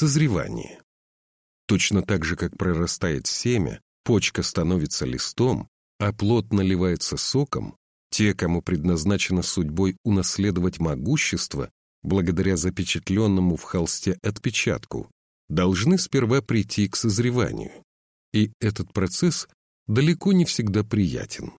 Созревание. Точно так же, как прорастает семя, почка становится листом, а плод наливается соком, те, кому предназначено судьбой унаследовать могущество, благодаря запечатленному в холсте отпечатку, должны сперва прийти к созреванию. И этот процесс далеко не всегда приятен.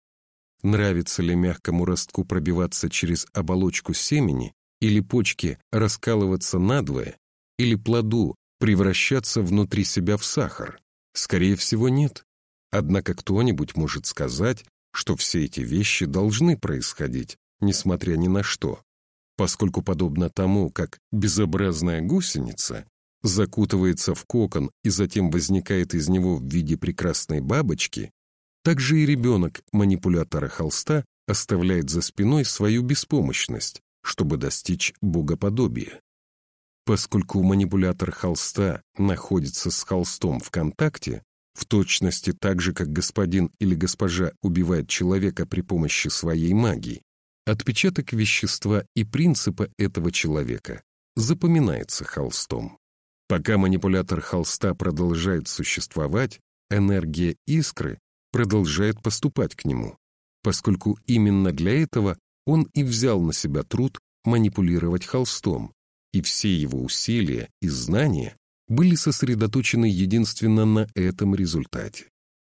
Нравится ли мягкому ростку пробиваться через оболочку семени или почки раскалываться надвое, или плоду превращаться внутри себя в сахар? Скорее всего, нет. Однако кто-нибудь может сказать, что все эти вещи должны происходить, несмотря ни на что, поскольку подобно тому, как безобразная гусеница закутывается в кокон и затем возникает из него в виде прекрасной бабочки, так же и ребенок манипулятора холста оставляет за спиной свою беспомощность, чтобы достичь богоподобия. Поскольку манипулятор холста находится с холстом в контакте, в точности так же, как господин или госпожа убивает человека при помощи своей магии, отпечаток вещества и принципа этого человека запоминается холстом. Пока манипулятор холста продолжает существовать, энергия искры продолжает поступать к нему, поскольку именно для этого он и взял на себя труд манипулировать холстом, и все его усилия и знания были сосредоточены единственно на этом результате.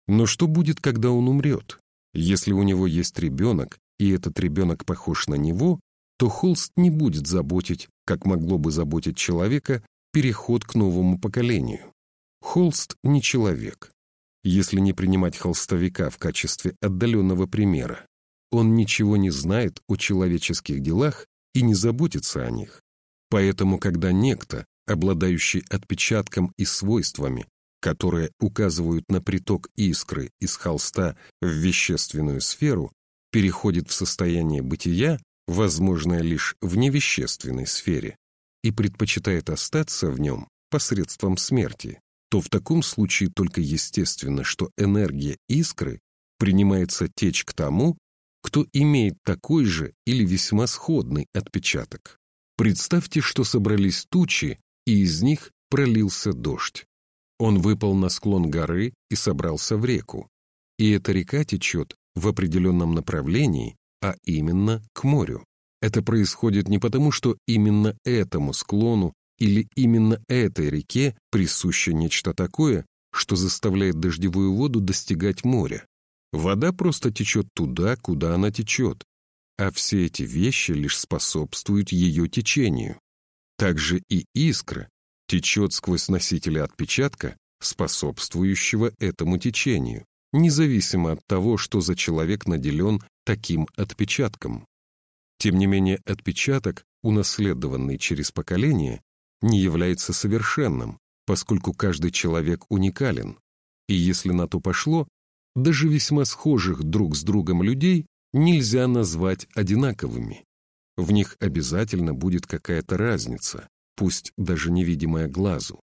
Но что будет, когда он умрет? Если у него есть ребенок, и этот ребенок похож на него, то холст не будет заботить, как могло бы заботить человека, переход к новому поколению. Холст не человек. Если не принимать холстовика в качестве отдаленного примера, он ничего не знает о человеческих делах и не заботится о них. Поэтому, когда некто, обладающий отпечатком и свойствами, которые указывают на приток искры из холста в вещественную сферу, переходит в состояние бытия, возможное лишь в невещественной сфере, и предпочитает остаться в нем посредством смерти, то в таком случае только естественно, что энергия искры принимается течь к тому, кто имеет такой же или весьма сходный отпечаток. Представьте, что собрались тучи, и из них пролился дождь. Он выпал на склон горы и собрался в реку. И эта река течет в определенном направлении, а именно к морю. Это происходит не потому, что именно этому склону или именно этой реке присуще нечто такое, что заставляет дождевую воду достигать моря. Вода просто течет туда, куда она течет, а все эти вещи лишь способствуют ее течению. Также и искра течет сквозь носителя отпечатка, способствующего этому течению, независимо от того, что за человек наделен таким отпечатком. Тем не менее, отпечаток, унаследованный через поколение, не является совершенным, поскольку каждый человек уникален. И если на то пошло, даже весьма схожих друг с другом людей нельзя назвать одинаковыми. В них обязательно будет какая-то разница, пусть даже невидимая глазу.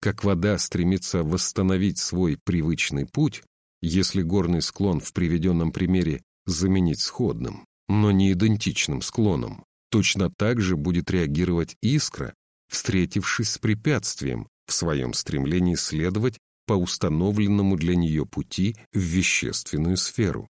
Как вода стремится восстановить свой привычный путь, если горный склон в приведенном примере заменить сходным, но не идентичным склоном, точно так же будет реагировать искра, встретившись с препятствием в своем стремлении следовать по установленному для нее пути в вещественную сферу.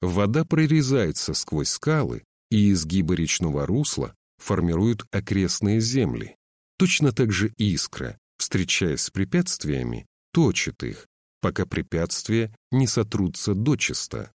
Вода прорезается сквозь скалы, и изгибы речного русла формируют окрестные земли. Точно так же искра, встречаясь с препятствиями, точит их, пока препятствия не сотрутся дочисто.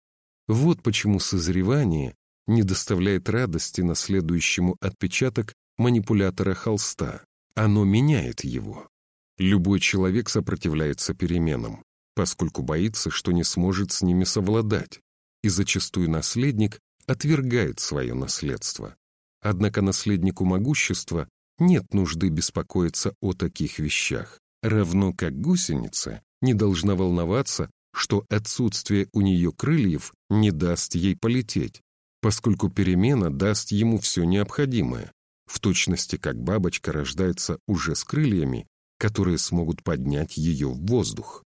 Вот почему созревание не доставляет радости наследующему отпечаток манипулятора холста. Оно меняет его. Любой человек сопротивляется переменам, поскольку боится, что не сможет с ними совладать, и зачастую наследник отвергает свое наследство. Однако наследнику могущества нет нужды беспокоиться о таких вещах, равно как гусеница не должна волноваться, что отсутствие у нее крыльев не даст ей полететь, поскольку перемена даст ему все необходимое, в точности как бабочка рождается уже с крыльями, которые смогут поднять ее в воздух.